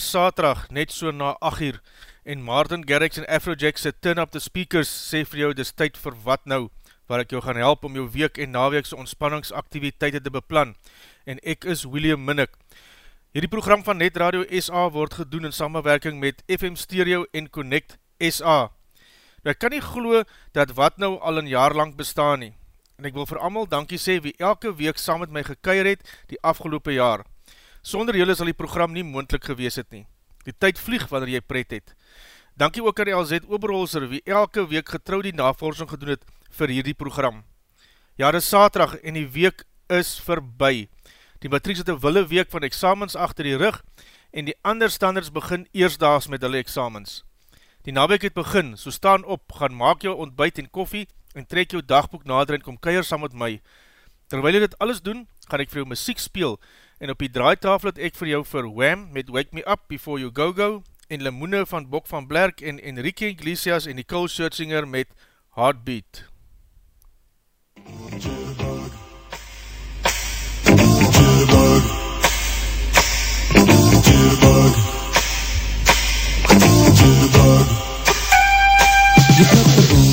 weer saterdag, net so na 8 uur, en Martin Garrix en Afrojack se Turn Up The Speakers sê vir jou, dis tyd vir wat nou, waar ek jou gaan help om jou week en naweekse ontspanningsaktiviteite te beplan, en ek is William Minnick. Hierdie program van Net Radio SA word gedoen in samenwerking met FM Stereo en Connect SA. Nou, ek kan nie glo dat wat nou al een jaar lang bestaan nie, en ek wil vir amal dankie sê wie elke week saam met my gekeier het die afgelopen jaar. Sonder julle sal die program nie moendlik gewees het nie. Die tyd vlieg wanneer jy pret het. Dankie ook aan die LZ Oberholzer wie elke week getrouw die navorsing gedoen het vir hierdie program. Ja, dit is saterdag en die week is verby. Die matrieks het een wille week van examens achter die rug en die ander standers begin eersdaags met hulle examens. Die naweek het begin, so staan op, gaan maak jou ontbijt en koffie en trek jou dagboek nader en kom keier saam met my. Terwyl jy dit alles doen, gaan ek vir jou muziek speel en op die draaitafel het ek vir jou vir Wham met Wake Me Up Before You Go Go en Limoene van Bok van Blerk en Enrique Iglesias en Nicole Scherzinger met Heartbeat. You put the boom boom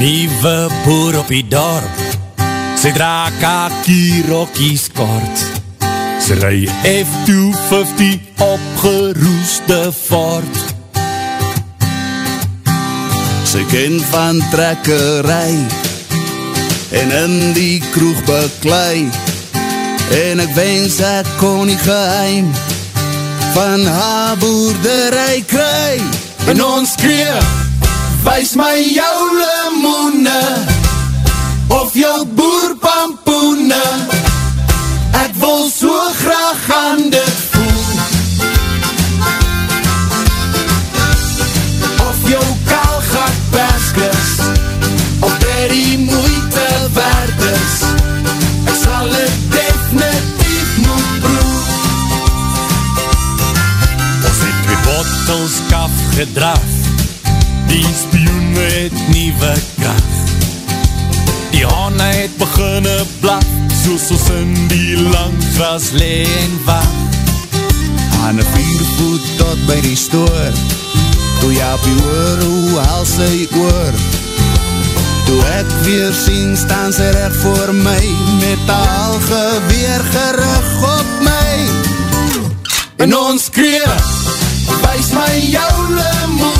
Nieuwe boer op die dorp. Sy dra kakie rokkies kort Sy rui F250 opgeroeste fort. Sy ken van trekkerij En in die kroeg beklui En ek wens ek kon nie geheim Van haar boerderij kry. En ons kreeg Wees my jou limoene Of jou boerpampoene. Ek wil so graag aan dit voel. Of jou kaalgat perskes Of dit die moeite waard is. Ek sal het definitief moet proef Ons het twee bottels kaf gedraf Die spioen het nieuwe kracht Die hane het beginne blak Soos ons in die lang gras leen wacht Aan een vier voet tot by die stoor. Toe jy op die oor, hoe haal sy oor? Toe ek weer sien, staan sy recht voor my Met al geweer gerig op my. En ons kreeg, wees my jou limoene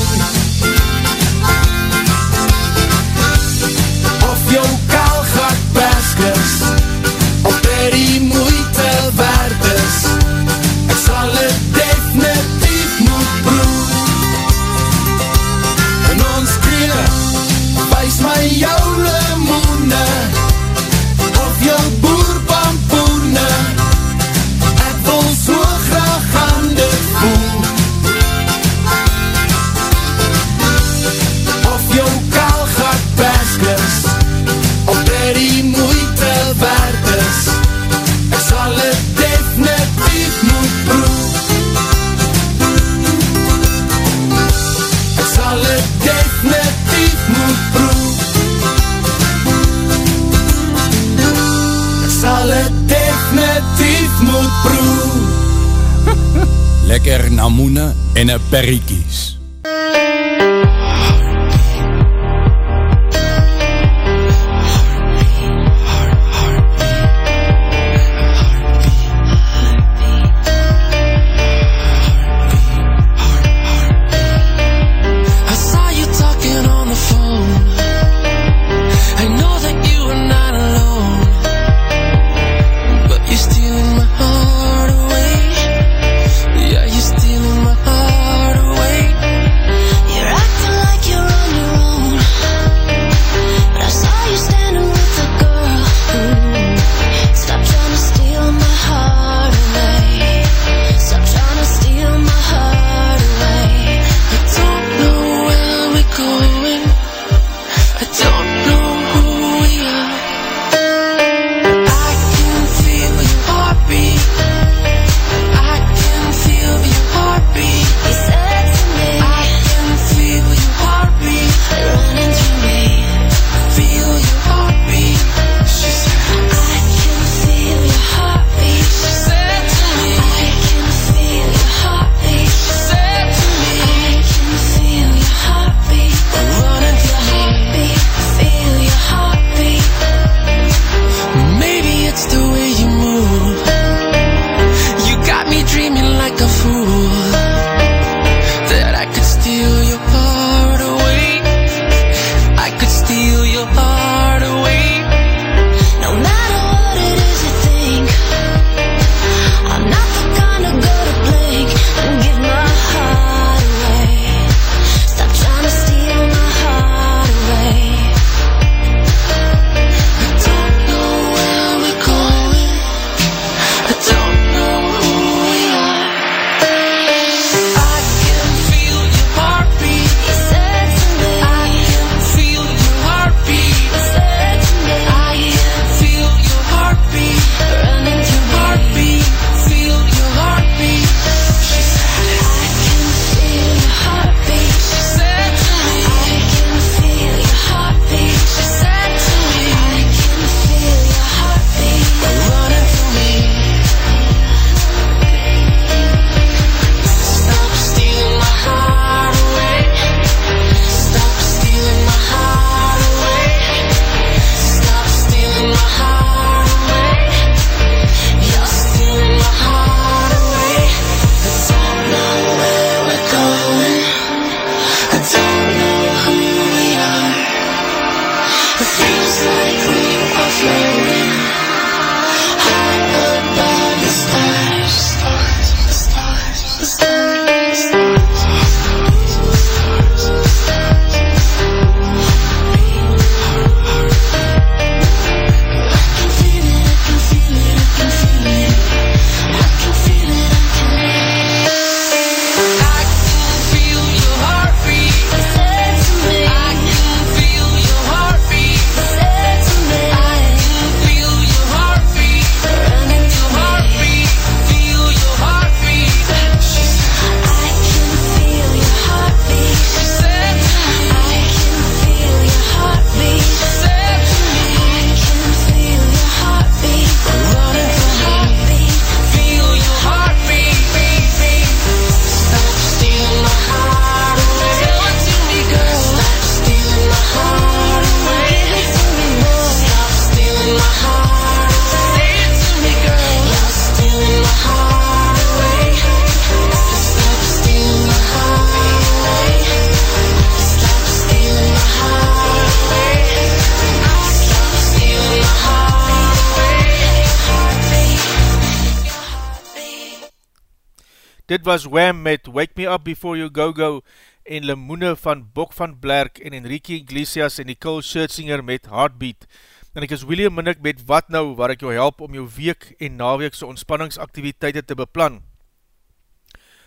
Kaalgat lekker namoene en een perriekie. Dit was Wham met Wake Me Up Before You Go Go en Limoene van Bok van Blerk en Enrique Iglesias en die Kill Shirtsinger met Heartbeat. En ek is William Minnick met Wat Nou, waar ek jou help om jou week en naweekse ontspanningsaktiviteite te beplan.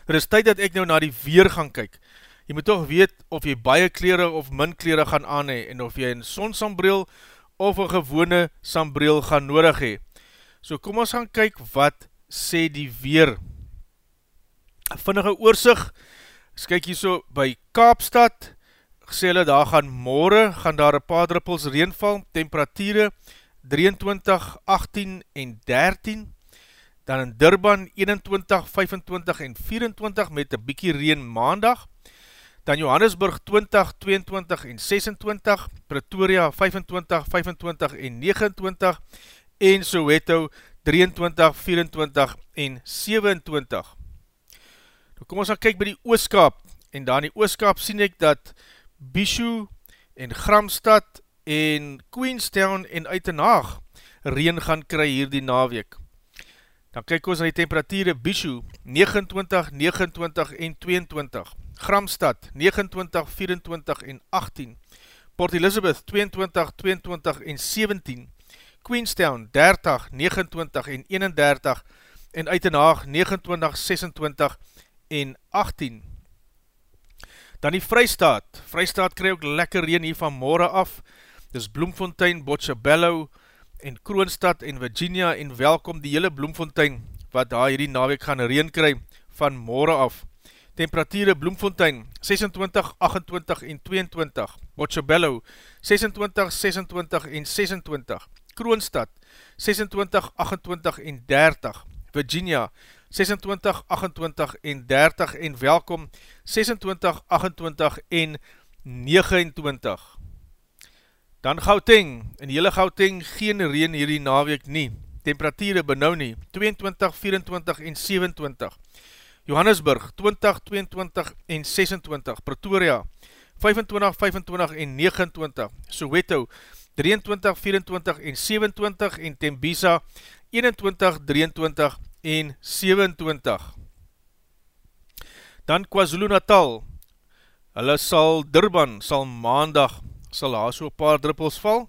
Er is tyd dat ek nou na die weer gaan kyk. Jy moet toch weet of jy baie kleren of min kleren gaan aanhe en of jy een sonsambreel of een gewone sambreel gaan nodig hee. So kom ons gaan kyk wat sê die weer. MUZIEK vinnige oorsig, as kyk hier so by Kaapstad, gesê hulle daar gaan morgen, gaan daar een paar druppels reenval, temperatuurde 23, 18 en 13, dan in Durban 21, 25 en 24 met een bykie reen maandag, dan Johannesburg 20, 22 en 26, Pretoria 25, 25 en 29, en Soweto 23, 24 en 27. Kom ons gaan kyk by die ooskap en daar in die ooskap sien ek dat Bishu en Gramstad en Queenstown en Uitenhaag reen gaan kry hier die naweek. Dan kyk ons na die temperatuurde Bishu 29, 29 en 22. Gramstad 29, 24 en 18. Port Elizabeth 22, 22 en 17. Queenstown 30, 29 en 31 en Uitenhaag 29, 26 en 18. Dan die Vrystaat. Vrystaat krij ook lekker reen hier van morgen af. Dis Bloemfontein, Botshabello en Kroonstad en Virginia en welkom die hele Bloemfontein wat daar hierdie naweek gaan reen kry van morgen af. Temperatuurde Bloemfontein 26, 28 en 22. Botshabello 26, 26 en 26. Kroonstad 26, 28 en 30. Virginia 26, 28 en 30 en welkom 26, 28 en 29. Dan Gauteng, in hele Gauteng geen reen hierdie naweek nie. Temperatuurde benauw nie, 22, 24 en 27. Johannesburg, 20, 22 en 26. Pretoria, 25, 25 en 29. Soweto, 23, 24 en 27. En Tembisa, 21, 23 en 27. Dan KwaZulu Natal, hulle sal Durban, sal maandag, sal daar so paar druppels val.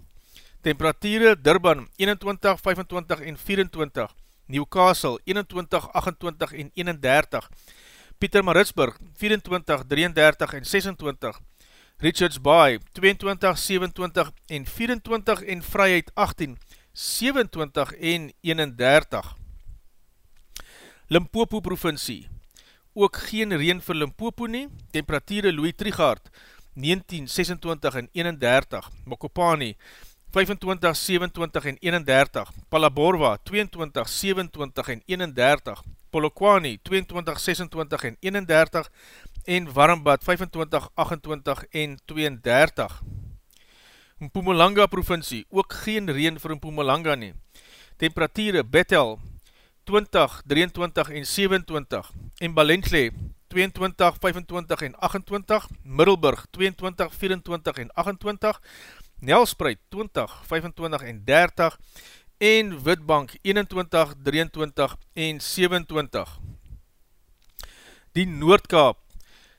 Temperatuurde Durban 21, 25 en 24. Newcastle 21, 28 en 31. Pieter Maritsburg 24, 33 en 26. Richards Bay 22, 27 en 24 en Vryheid 18, 27 en 31. Limpopo provincie Ook geen reen vir Limpopo nie. Temperatuurde Louis Trigaard 19, 26 en 31. Mokopani 25, 27 en 31. Palaborwa 22, 27 en 31. Polokwane 22, 26 en 31. En Warmbad 25, 28 en 32. Mpumalanga provincie, ook geen reen vir Mpumalanga nie. Temperatuurde Bethel 20, 23 en 27. En Balensley 22, 25 en 28. Middelburg 22, 24 en 28. Nelspreid 20, 25 en 30 en Witbank 21, 23 en 27. Die Noordkaap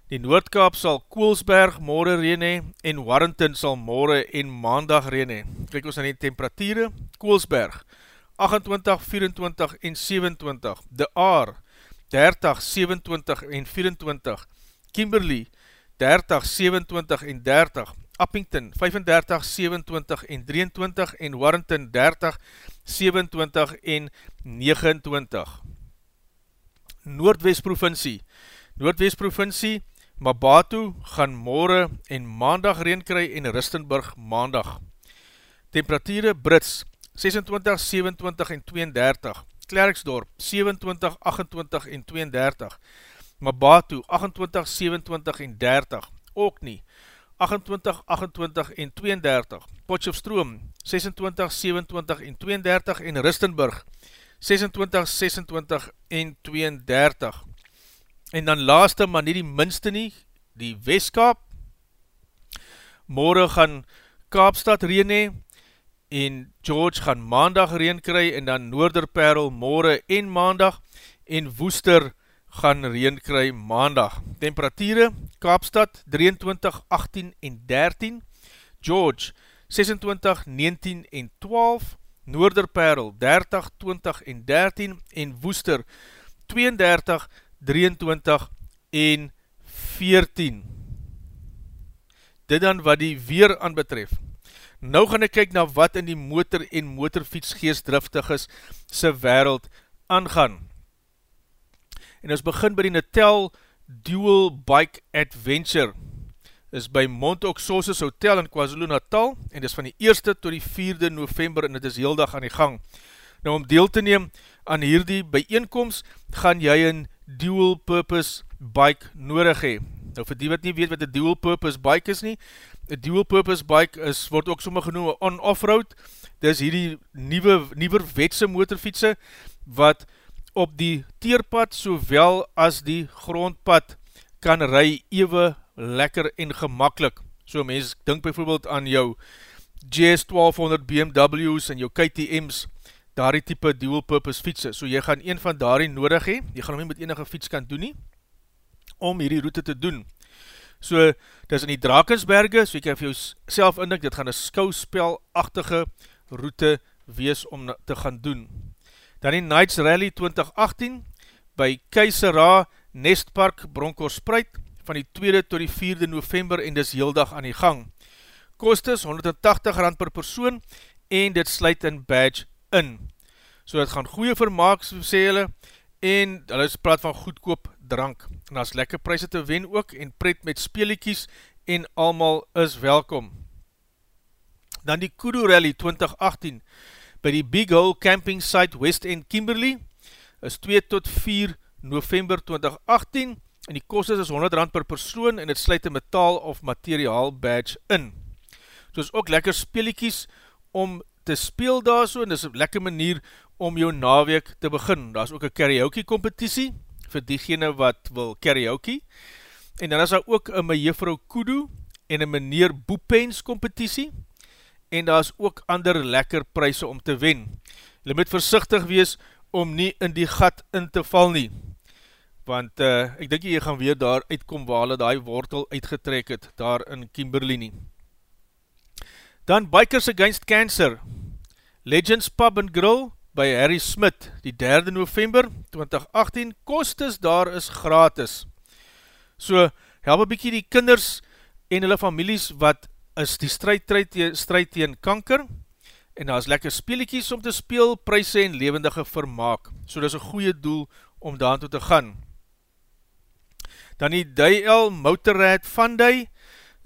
Die Noordkaap sal Koolsberg morgen reen hee en Warrington sal morgen en maandag reen hee. Kijk ons aan die temperatuurde. Koolsberg 28, 24 en 27. De Aar 30, 27 en 24. Kimberley 30, 27 en 30. Uppington 35, 27 en 23 en Warrington 30, 27 en 29. Noordwest provincie Noordwest provincie Mabatu gaan morgen en maandag reen kry en Ristenburg maandag. Temperatuurde Brits 26, 27 en 32. Klerksdorp 27, 28 en 32. Mabatu 28, 27 en 30. Ook nie 28, 28 en 32, Potjofstroom 26, 27 en 32 en Ristenburg 26, 26 en 32. En dan laaste, maar nie die minste nie, die Westkaap. Morgen gaan Kaapstad reen hee, en George gaan maandag reen kry, en dan Noorderperl morgen en maandag, en Woester gaan reen kry maandag. Temperatuurde, Kaapstad 23, 18 en 13, George 26, 19 en 12, Noorderperl 30, 20 en 13, en Woester 32, 23 en 14. Dit dan wat die weer aan betref. Nou gaan ek kyk na wat in die motor en motorfiets geestdriftig is, sy wereld aangaan. En ons begin by die Natal Dual Bike Adventure. Is by Montauk-Sosis Hotel in KwaZulu Natal en is van die 1ste tot die 4de november en het is heel dag aan die gang. Nou om deel te neem aan hierdie bijeenkomst, gaan jy een dual purpose bike nodig hee. Nou vir die wat nie weet wat een dual purpose bike is nie, dual purpose bike is, word ook sommer genoem on-off-road, dis hierdie nieuwe, nieuwer wetse motorfietse, wat op die teerpad sowel as die grondpad kan ry ewe lekker en gemakkelijk. So mens, denk bijvoorbeeld aan jou GS1200 BMW's en jou KTM's, daar die type dual purpose fietsen. So jy gaan een van daar nodig hee, jy gaan hom nie met enige fiets kan doen nie, om hierdie route te doen. So, dit is in die Drakensberge, so jy kan vir jou self indik, dit gaan een skouspelachtige route wees om te gaan doen. Dan die Knights Rally 2018, by Keisera Nestpark Bronkhorstspruit, van die 2de tot die 4de november en dis heel dag aan die gang. Kost is 180 rand per persoon en dit sluit in badge in. So dit gaan goeie vermaak, sê hulle, en hulle praat van goedkoop drank. En as lekker prijse te wen ook, en pret met speeliekies, en almal is welkom. Dan die Kudu Rally 2018, by die Big Hole Camping Site West End Kimberley, is 2 tot 4 november 2018, en die kost is 100 rand per persoon, en het sluit een metaal of materiaal badge in. So is ook lekker speeliekies om te speel daar so, en dis een lekker manier om jou naweek te begin. Daar is ook een karaoke competitie, vir diegene wat wil karaoke, en dan is daar ook een mejuffrou Kudu, en een meneer Boepens competitie, en daar is ook ander lekker prijse om te wen. Jy moet versichtig wees om nie in die gat in te val nie, want uh, ek denk jy gaan weer daar uitkom waar hulle die wortel uitgetrek het, daar in Kimberley nie. Dan Bikers Against Cancer, Legends Pub and Grill by Harry Smith, die 3 november 2018, kost is daar is gratis. So, help een bykie die kinders en hulle families wat is die strijd, strijd tegen kanker, en daar is lekker speeliekies om te speel, prijse en levendige vermaak. So, dit is een goeie doel om daar toe te gaan. Dan die DL Motorrad van die,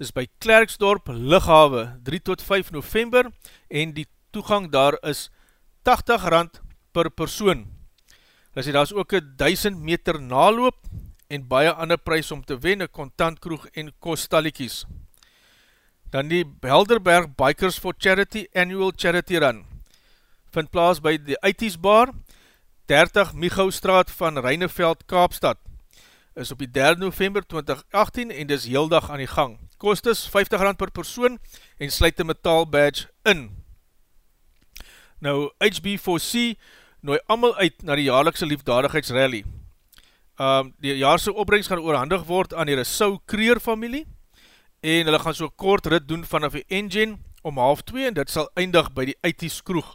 is by Klerksdorp Lighawe, 3 tot 5 november, en die toegang daar is 80 rand per persoon. Daar sê, daar is ook 1000 meter naloop, en baie ander prijs om te wen, een kontantkroeg en kostaliekies. Dan die Helderberg Bikers for Charity Annual Charity Run, vind plaas by die IT's Bar, 30 Michoustraat van Reineveld, Kaapstad, is op die 3 november 2018 en dis heel dag aan die gang. Kost is 50 rand per persoon en sluit die metaal badge in. Nou, HB4C nooi amal uit na die jaarlikse liefdadigheidsrally. Um, die jaarse opbrengst gaan oorhandig word aan die Rousseau Kreer familie en hulle gaan so kort rit doen vanaf die engine om half 2 en dit sal eindig by die IT's kroeg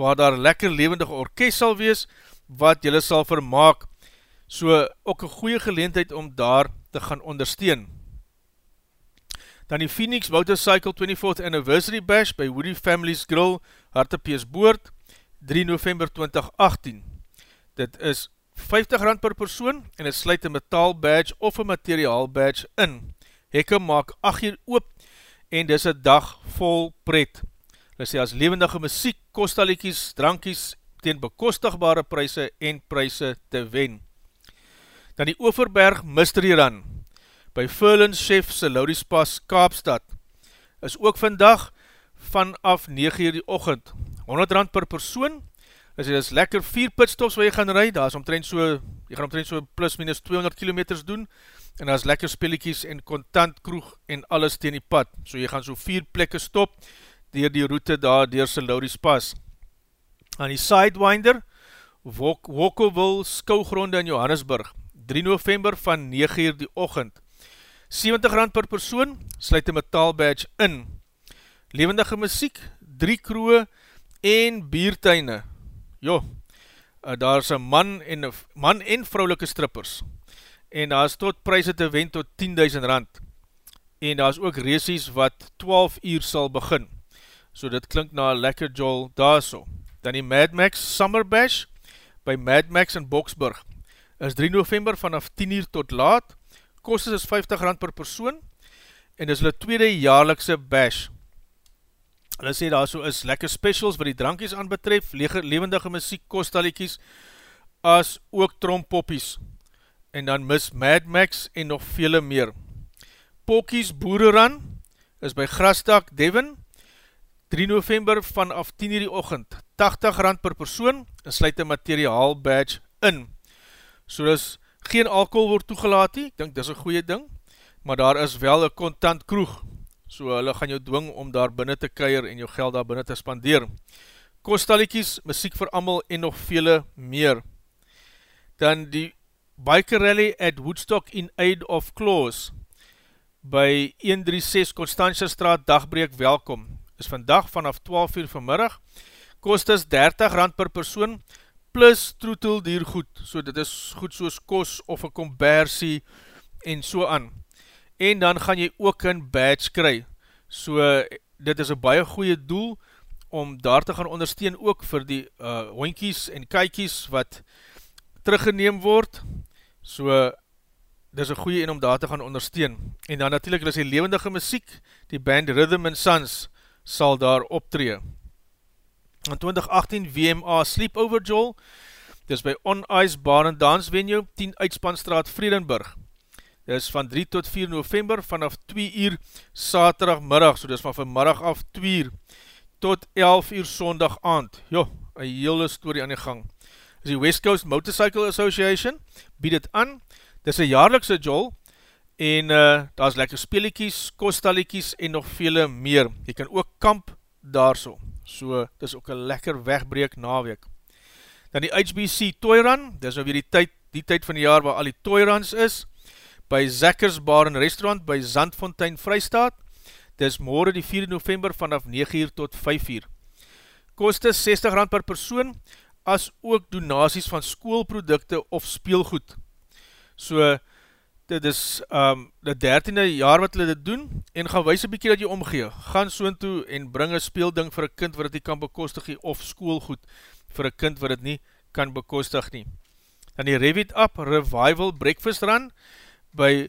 waar daar lekker levendige orkest sal wees wat julle sal vermaak so ook een goeie geleentheid om daar te gaan ondersteun. Dan die Phoenix Motorcycle 24th Anniversary Bash by Woody Family's Grill, Hartepees Boord, 3 november 2018. Dit is 50 rand per persoon en het sluit een metaal badge of een materiaal badge in. Hekke maak 8 uur oop en dis een dag vol pret. Dit sê as levendige muziek, kostaliekies, drankies, teen bekostigbare prijse en prijse te wen dan die Overberg Mystery Run by Furlands Chef se Lauriespas Kaapstad is ook vandag vanaf 9 uur die ochend 100 rand per persoon. Is dit is lekker 4 pitstops waar jy gaan rijd daar is omtrent so jy gaan omtrent so plus minus 200 km doen. En daar is lekker spelliekies en contant kroeg en alles teen die pad. So jy gaan so 4 plekke stop dier die route daar dier se Lauriespas aan die Sidewinder Wokoville skougronde in Johannesburg 3 november van 9 uur die ochend. 70 rand per persoon, sluit die metaal badge in. Levendige muziek, 3 kroe en biertuine. Jo, uh, daar is een man en, man en vrouwelike strippers. En daar is tot prijse te wen tot 10.000 rand. En daar is ook races wat 12 uur sal begin. So dit klink na lekker jol daar so. Dan die Mad Max Summer Bash by Mad Max in Boksburg is 3 november vanaf 10 uur tot laat, kost is 50 rand per persoon, en is hulle tweede jaarlikse bash. Hulle sê daar so is lekker specials wat die drankies aanbetref, levendige muziek, kostaliekies, as ook trompoppies. En dan Miss Mad Max en nog vele meer. Pokkies Boereran is by Grasdak Devon, 3 november vanaf 10 uur die ochend, 80 rand per persoon, en sluit een materiaal badge in. So dis geen alcohol word toegelaat nie, ek dink dis een goeie ding, maar daar is wel een contant kroeg, so hulle gaan jou dwing om daar binnen te keir en jou geld daar binnen te spandeer. Kostaliekies, muziek vir amal en nog vele meer. Dan die Biker Rally at Woodstock in Aid of Claus by 136 Constantia Straat Dagbreek welkom. Is vandag vanaf 12 uur vanmiddag. Kost is 30 rand per persoon plus troetel diergoed. So dit is goed soos kos of een kombersie en so aan. En dan gaan jy ook een badge kry. So dit is een baie goeie doel om daar te gaan ondersteun ook vir die uh, hoinkies en kykies wat teruggeneem word. So dit is een goeie en om daar te gaan ondersteun. En dan natuurlijk is die levendige muziek, die band Rhythm and Sons sal daar optree. In 2018 WMA Sleepover Joel, dit is by On Ice Bar and Dance Venue, 10 Uitspanstraat Vredenburg. Dit is van 3 tot 4 november vanaf 2 uur saterdagmiddag, so dit is van vanmiddag af 2 uur tot 11 uur sondag aand. Jo, een hele story aan die gang. Dit die West Coast Motorcycle Association, bied het aan, dit is een jaarlikse Joel, en uh, daar is lekker speeliekies, kostaliekies en nog vele meer. Jy kan ook kamp daar so, so dit is ook een lekker wegbreek naweek. Dan die HBC Toy Run, dit is nou weer die tyd, die tyd van die jaar waar al die Toy Runs is, by Zekkers Bar en Restaurant by Zandfontein Vrystaat, dit is morgen die 4 november vanaf 9 uur tot 5 uur. Kost is 60 rand per persoon, as ook donaties van skoolprodukte of speelgoed. So, dit is um, die 13e jaar wat hulle dit doen, en gaan wees een bykie dat jy omgee. Gaan soon toe en bring een speelding vir een kind wat nie kan bekostig nie, of skoolgoed vir een kind wat het nie kan bekostig nie. Dan die Revit Up Revival Breakfast Run, by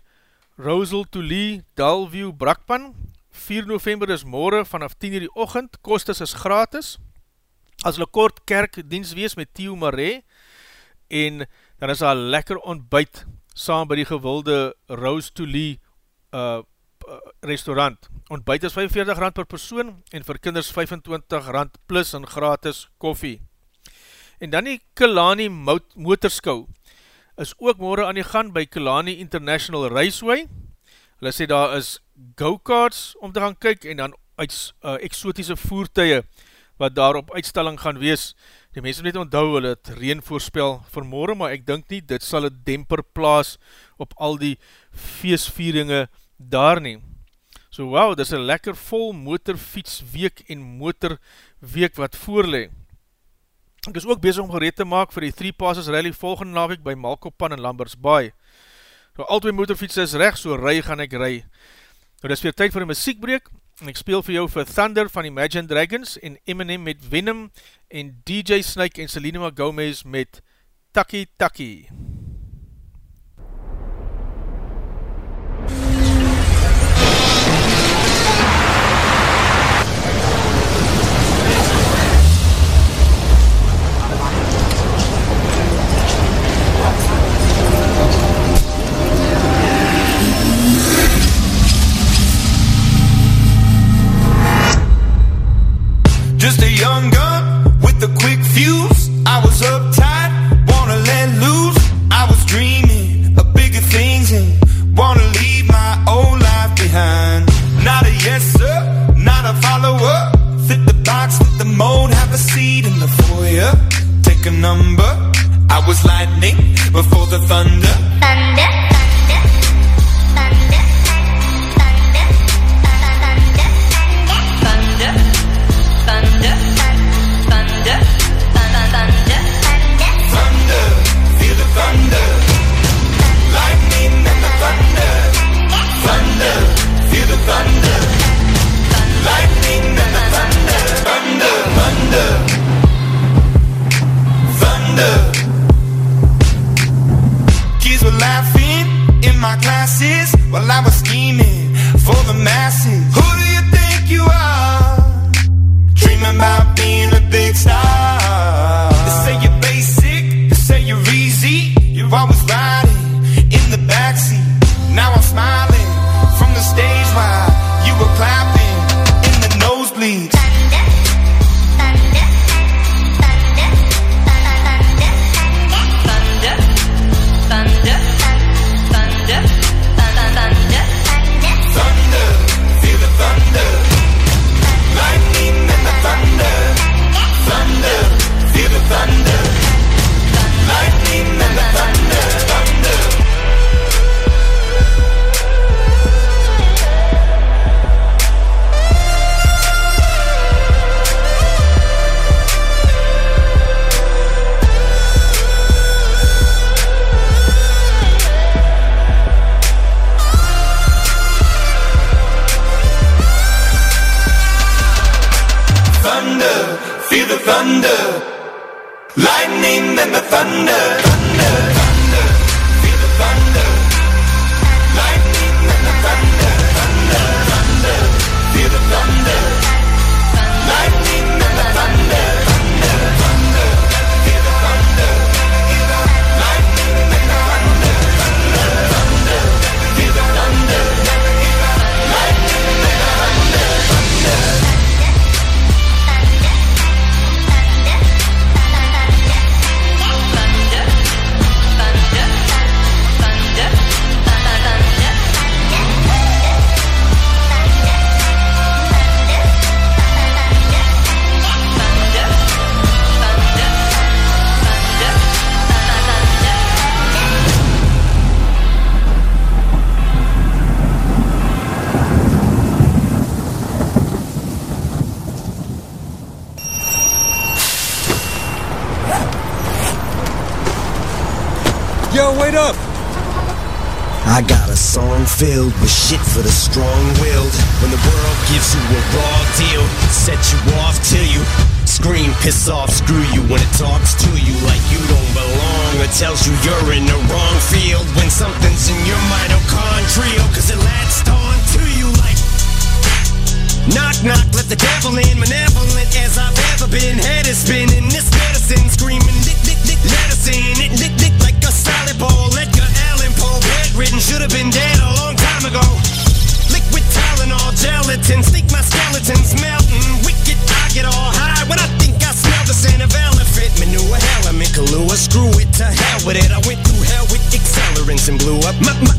Rosal Lee Dalview Brakpan, 4 november is morgen vanaf 10 uur die ochend, kostes is gratis, as hulle kort kerkdienst wees met Theo Marais, en dan is daar lekker ontbijt, saam by die gewilde Rose to Lee uh, restaurant. Ontbijt is 45 rand per persoon, en vir kinders 25 rand plus en gratis koffie. En dan die Kalani Motorskou, is ook morgen aan die gang by Kalani International Raceway. Hulle sê daar is go-karts om te gaan kyk en dan uit uh, exotische voertuie wat daar op uitstalling gaan wees. Die mense net onthou hulle het reen voorspel vir morgen, maar ek dink nie, dit sal een demper plaas op al die feestvieringe daar nie. So wauw, dit is een lekker vol motorfietsweek en motorweek wat voorlee. Ek is ook bezig om gereed te maak vir die 3 Passes Rally volgende naweek by Malkopan en Lamberts Bay. Nou, al twee motorfiets is recht, so rij gaan ek rij. Nou, dit is weer tyd vir een muziekbreek, en ek speel vir jou vir Thunder van Imagine Dragons, en Eminem met Venom, en DJ Snake en Selena Gomez met Taki Taki. and the thunder. thunder. gives you a raw deal, set you off till you scream, piss off, screw you when it talks to you like you don't belong or tells you you're in the wrong field when something's in your mitochondrial cause it latched on to you like Knock, knock, let the devil in, malevolent as I've ever been. Head is spinning, this medicine screaming, nick dick, dick, medicine, it nick nick like a solid ball. Let your Allen Poe bedridden, should have been dead a long time ago selling all gelatins. Think my skeleton's melting. Wicked, I get all high when I think I smell the scent of elephant manure. Hell, I'm in Kahlua. Screw it, to hell with it. I went through hell with accelerants and blew up my, my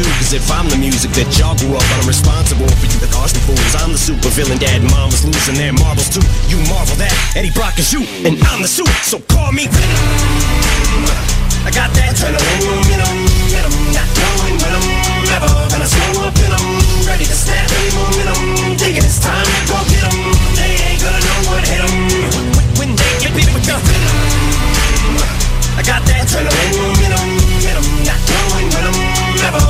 too. Cause if I'm the music that y'all grew up on, I'm responsible for you. The Austin fools, I'm the super villain. Dad and mom is losing their marbles too. You marvel that Eddie Brock is you, and I'm the suit. So call me Venom. I got that adrenaline in them, not I'm gonna slow up. Ready to momentum, time. They ain't gonna know what. When they get with venom, I got that them, not I'm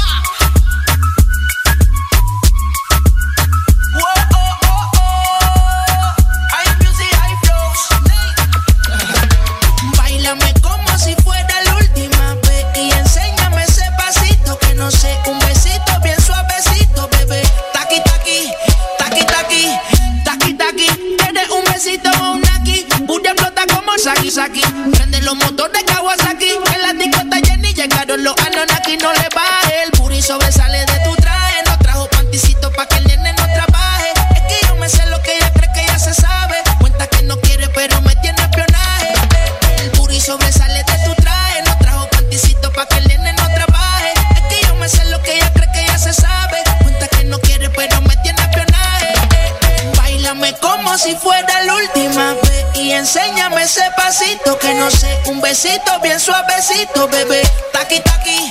Suavecito, bebé. Taqui, taqui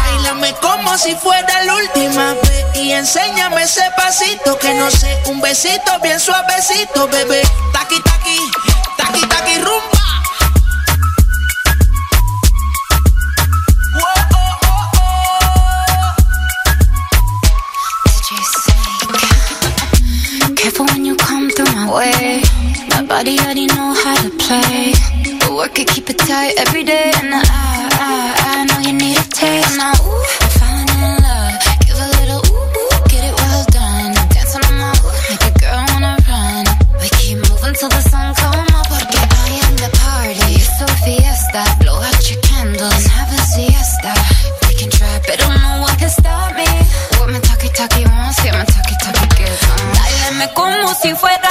Báilame como si fuera la última vez y enséñame ese pasito que no sé, un besito bien suavecito, bebé. Taqui taqui, taqui taqui rumba. Careful when you come through my way. My body already know how to play. But work it, keep it tight every day. And I, I, ooh, I'm falling in love. Give a little ooh, get it well done. Dancing on ooh, make a girl wanna run. We keep moving till the sun up. I am the party. So fiesta. Blow out your candles have a siesta. We can try, but no one can stop me. What wants, como si fuera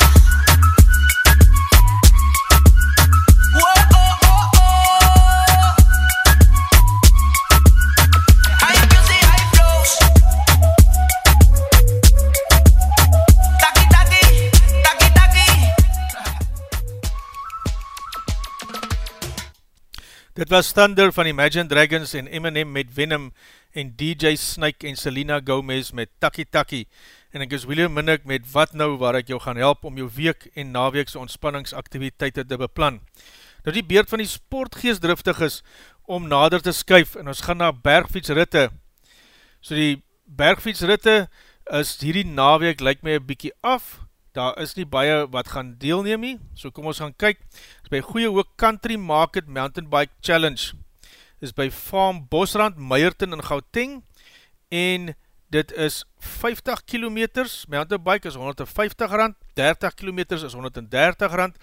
Dit was Thunder van Imagine Dragons en Eminem met Venom en DJ Snake en Selena Gomez met Taki Taki en ek is William Minnick met Wat Nou waar ek jou gaan help om jou week en naweekse ontspanningsaktiviteite te beplan. Nou die beurt van die sportgeest driftig is om nader te skuif en ons gaan na bergfietsritte. So die bergfietsritte is hierdie naweek lyk my een bykie af, daar is nie baie wat gaan deelneem nie, so kom ons gaan kyk, is by Goeie Hoek Country Market Mountain Bike Challenge, is by Farm Bosrand, Meyerton in Gauteng, en dit is 50 kilometers, mountain bike is 150 rand, 30 kilometers is 130 rand,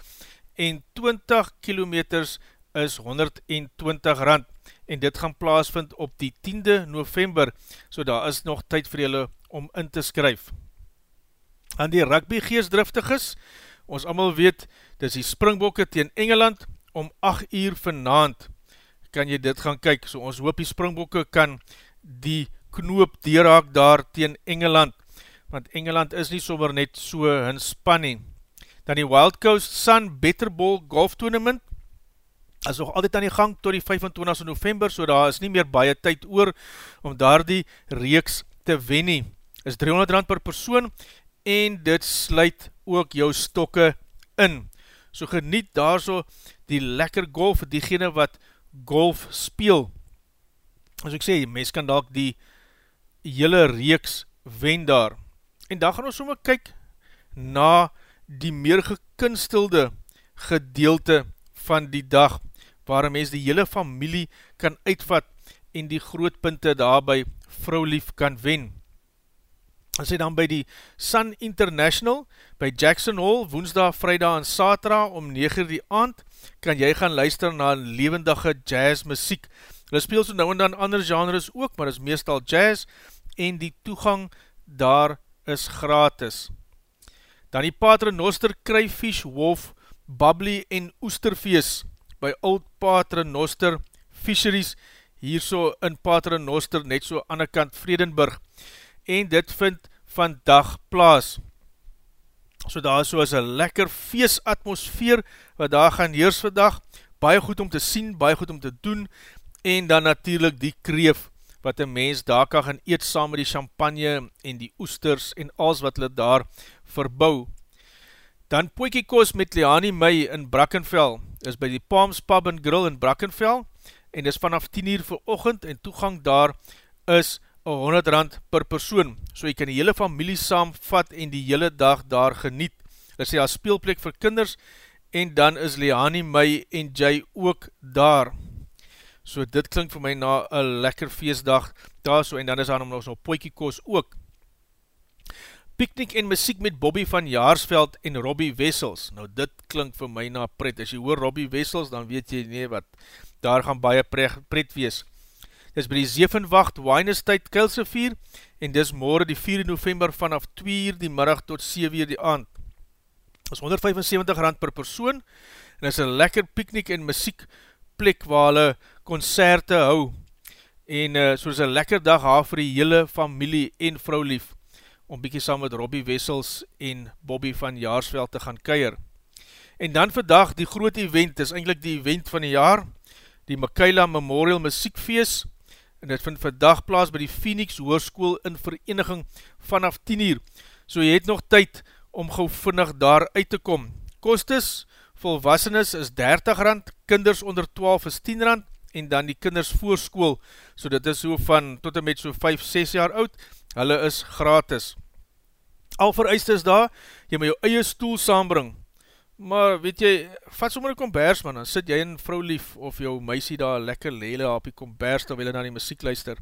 en 20 kilometers is 120 rand, en dit gaan plaasvind op die 10de november, so daar is nog tyd vir julle om in te skryf. Aan die rugby geestdriftig is, ons allemaal weet, dis die springbokke teen Engeland, om 8 uur vanavond kan jy dit gaan kyk, so ons hoop die springbokke kan die knoop deurhaak daar teen Engeland, want Engeland is nie sommer net so hun spanning. Dan die Wild Coast Sun Better Ball Golf Tournament, is nog altyd aan die gang tot die 25 november, so daar is nie meer baie tyd oor om daar die reeks te wen nie. Is 300 rand per persoon en dit sluit ook jou stokke in. So geniet daar so die lekker golf, diegene wat golf speel. As ek sê, mens kan dalk die hele reeks wen daar. En dan gaan ons sommer kyk na die meer gekunstelde gedeelte van die dag waar mens die hele familie kan uitvat en die grootpunte daarby vrouwlief kan wen. As jy dan by die Sun International by Jackson Hall, woensdag, vrijdag en satra om 9 die aand, kan jy gaan luister na levendige jazz muziek. Hulle speel so nou en dan ander genres ook, maar is meestal jazz en die toegang daar is gratis. Dan die Paternoster Crayfish Wolf Bubbly en Oesterfeest by Old Paternoster Fisheries, hier so in Paternoster, net so aan die kant Vredenburg, en dit vind vandag plaas. So daar is so as een lekker feestatmosfeer, wat daar gaan heers vandag, baie goed om te sien, baie goed om te doen, en dan natuurlijk die kreef, wat een mens daar kan gaan eet saam met die champagne, en die oesters, en alles wat hulle daar verbou. Dan Poekie Kos met Leani May in Brackenfell, is by die Palms Pub and Grill in Brackenfell, en is vanaf 10 uur vir ochend, en toegang daar is 100 rand per persoon, so jy kan die hele familie saamvat en die hele dag daar geniet. Dit is die speelplek vir kinders, en dan is Leani May en Jay ook daar. So dit klink vir my na een lekker feestdag daar so, en dan is daar nog so poikie kos ook. Picnic en muziek met Bobby van Jaarsveld en Robbie Wessels. Nou dit klink vir my na pret. As jy hoor Robbie Wessels, dan weet jy nie wat, daar gaan baie pret wees. Is by die Zevenwacht Wijnestijd Kilsevier en dis morgen die 4 november vanaf 2 uur die middag tot 7 uur die aand. Dit is 175 rand per persoon en is een lekker picnic en muziek plek waar hulle concerte hou en uh, soos een lekker dag haar vir die hele familie en vrou lief om bykie saam met Robbie Wessels en Bobby van Jaarsveld te gaan keir. En dan vandag die groot event, is eindelijk die event van die jaar, die Makaila Memorial Muziekfeest, en dit vind vandag plaas by die Phoenix Hoorskoel in vereniging vanaf 10 uur, so jy het nog tyd om gauw vinnig daar uit te kom. Kostes, volwassenes is 30 rand, kinders onder 12 is 10 rand, en dan die kinders voorskoel, so dit is so van tot en met so 5-6 jaar oud, hulle is gratis. Al vereist is daar, jy moet jou eie stoel saambring, maar weet jy, vat sommer een kombers man, dan sit jy in vrou lief, of jou meisie daar lekker lele op die kombers, dan wil jy na die muziek luister.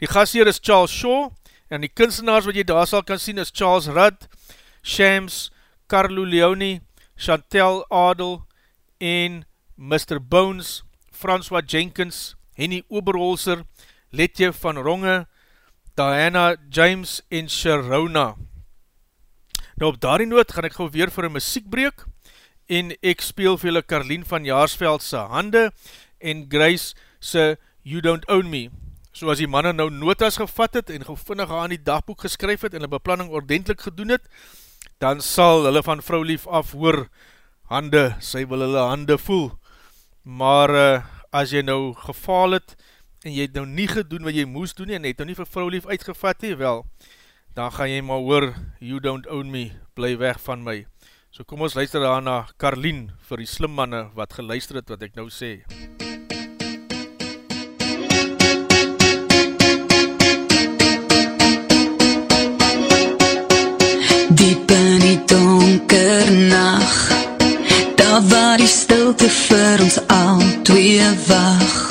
Die gastheer is Charles Shaw, en die kunstenaars wat jy daar sal kan sien is Charles Rudd, Shams, Carlo Leone, Chantel Adel, en Mr. Bones, François Jenkins, Henny Oberholzer, Letje van Ronge, Diana James en Sharona. Nou op daarie noot gaan ek gauw weer vir een muziekbreek en ek speel vir julle Karlien van Jaarsveld sy hande en Grace sy You Don't Own Me. So as die manne nou notas gevat het en gevindig aan die dagboek geskryf het en die beplanning ordentlik gedoen het, dan sal hulle van vrou lief af hoor hande, sy wil hulle hande voel. Maar uh, as jy nou gefaal het, en jy het nou nie gedoen wat jy moes doen en het nou nie vir vrou lief uitgevat nie, wel, dan gaan jy maar hoor, you don't own me, bly weg van my. So kom ons luister daar na Carlien, vir die slim manne wat geluister het wat ek nou sê. Diep in die donker nacht Daar waar die stilte vir ons al twee wacht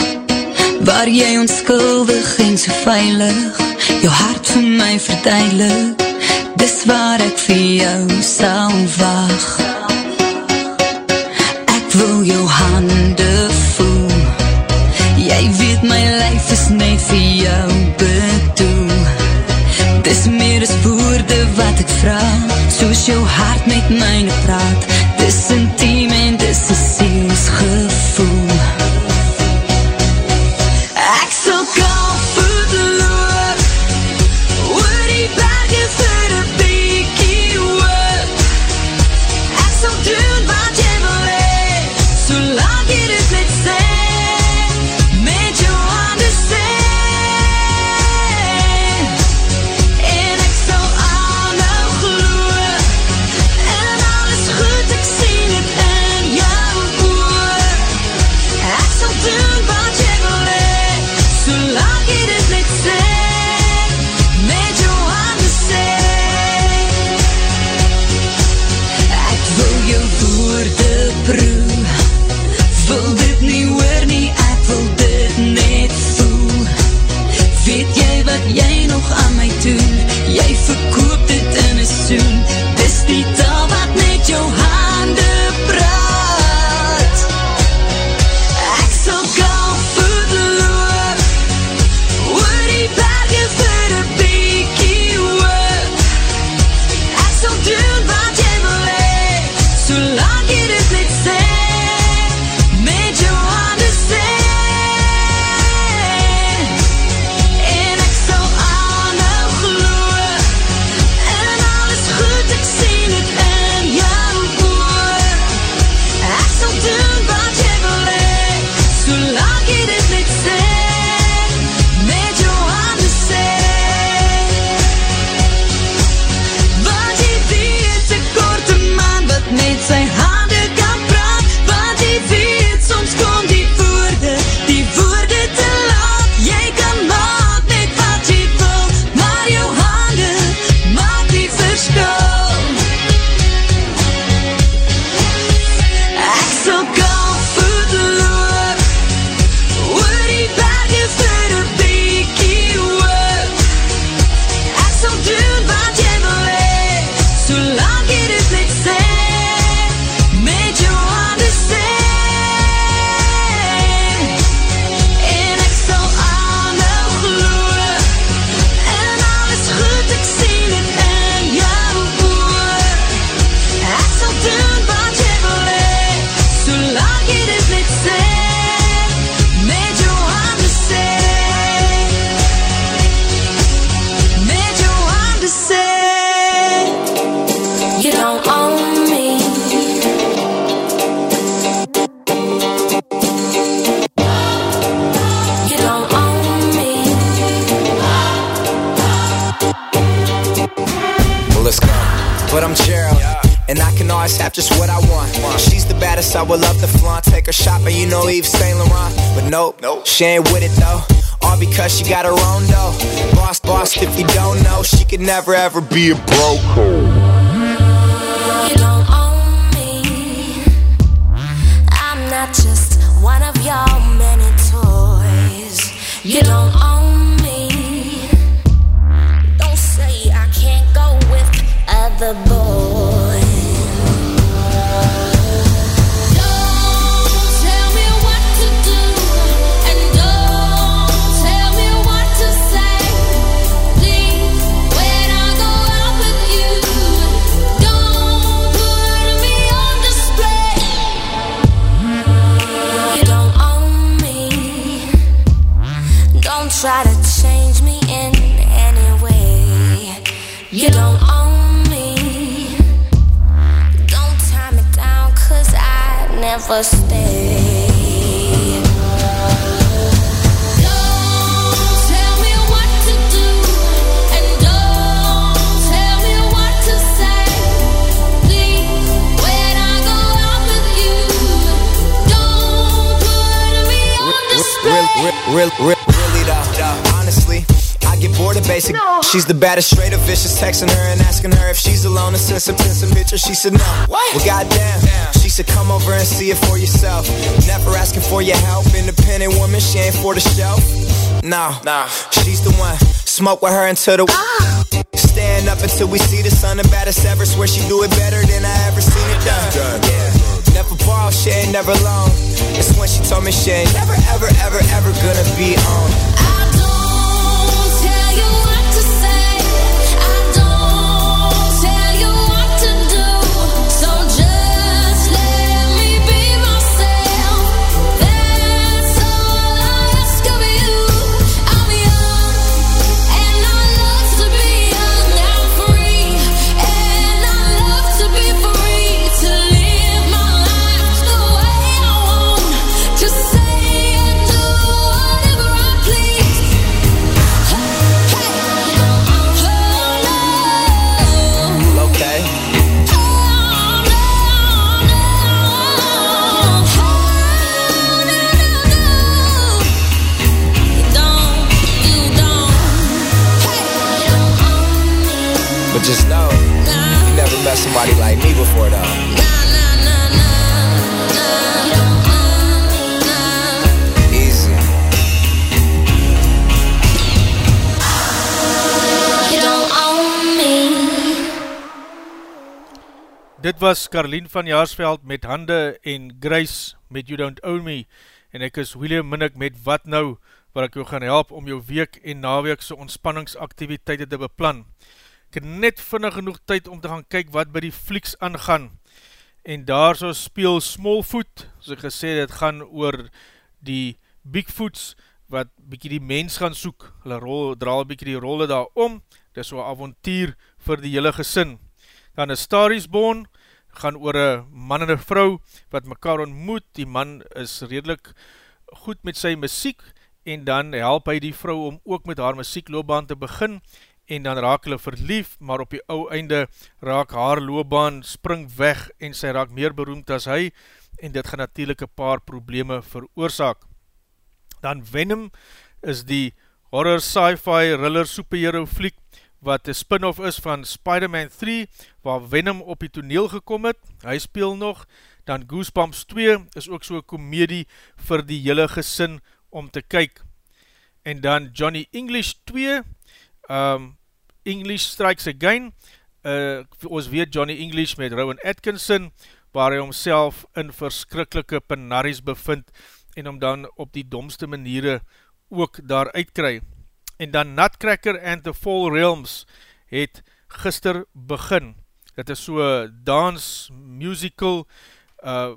waar jy onskuldig en so veilig jou hart vir my verduidelik dis waar ek vir jou sal wag. Ek wil jou hande voel. Jy weet my lijf is net vir jou bedoel. Dis meer as woorde wat ek vraag Soos jou hart met my never ever be a bro. She's the baddest, straight of vicious, texting her and asking her if she's alone. And sent some, sent and pictures, she said no. What? Well, goddamn. Damn. She said, come over and see it for yourself. Never asking for your help. Independent woman, she ain't for the show. No, nah. she's the one. Smoke with her until the... Ah. Stand up until we see the sun, the baddest ever. Swear she do it better than I ever seen it done. Yeah. Never ball, she ain't never alone. It's when she told me she ain't never, ever, ever, ever gonna be on. Ah. Was Carlien van Jaarsveld met Hande en Grace met You Don't Own Me en ek is William Minnick met Wat Nou waar ek jou gaan help om jou week en naweekse ontspanningsaktiviteite te beplan. Ek het net vinnig genoeg tyd om te gaan kyk wat by die flieks aangaan en daar so speel Smallfoot, soos ek gesê het gaan oor die Bigfoots wat bykie die mens gaan soek, hulle rol, draal bykie die rolle daar om, dit is so avontuur vir die hele gesin. Dan is Star is Born, gaan oor een man en een vrou wat mekaar ontmoet, die man is redelijk goed met sy muziek en dan help hy die vrou om ook met haar muziekloobaan te begin en dan raak hulle verlief, maar op die ou einde raak haar loopbaan spring weg en sy raak meer beroemd as hy en dit gaan natuurlijk een paar probleme veroorzaak. Dan Venom is die horror sci-fi thriller superhero fliek wat een spin-off is van Spider-Man 3 waar Venom op die toneel gekom het, hy speel nog, dan Goosebumps 2 is ook so'n komedie vir die hele gesin om te kyk. En dan Johnny English 2, um, English Strikes Again, uh, ons weet Johnny English met Rowan Atkinson, waar hy homself in verskrikkelike penaries bevind en om dan op die domste maniere ook daar uitkry. En dan Nutcracker and the Fall Realms het gister begin. Dit is so dance, musical uh,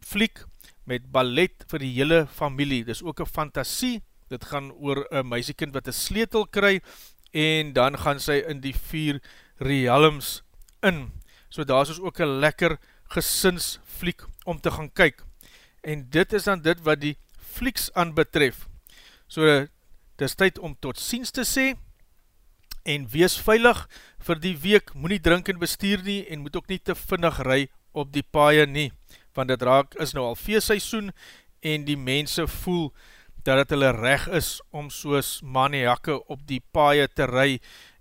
fliek met ballet vir die hele familie. Dit is ook een fantasie, dit gaan oor een meisiekind wat een sleetel kry en dan gaan sy in die vier realms in. So daar is ook een lekker gesinsfliek om te gaan kyk. En dit is dan dit wat die flieks aan betref. So dit is tyd om tot ziens te sê en wees veilig vir die week, moet nie drink en bestuur nie en moet ook nie te vinnig ry op die paaie nie, want dit raak is nou al feestseisoen en die mense voel dat het hulle reg is om soos maniakke op die paaie te ry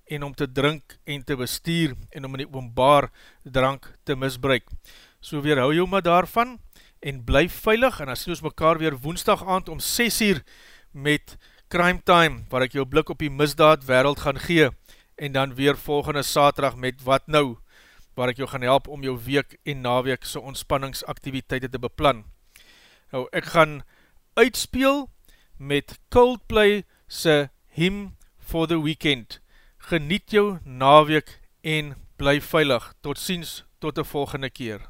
en om te drink en te bestuur en om in die oombaar drank te misbruik. So weerhou jou maar daarvan en blyf veilig en as sien ons mekaar weer woensdag aand om 6 uur met Crime Time, waar ek jou blik op die misdaad wereld gaan gee en dan weer volgende saterdag met Wat Nou, waar ek jou gaan help om jou week en naweek so ontspanningsaktiviteite te beplan. Nou, ek gaan uitspeel met Coldplay se Hymn for the Weekend. Geniet jou naweek en bly veilig. Tot ziens, tot die volgende keer.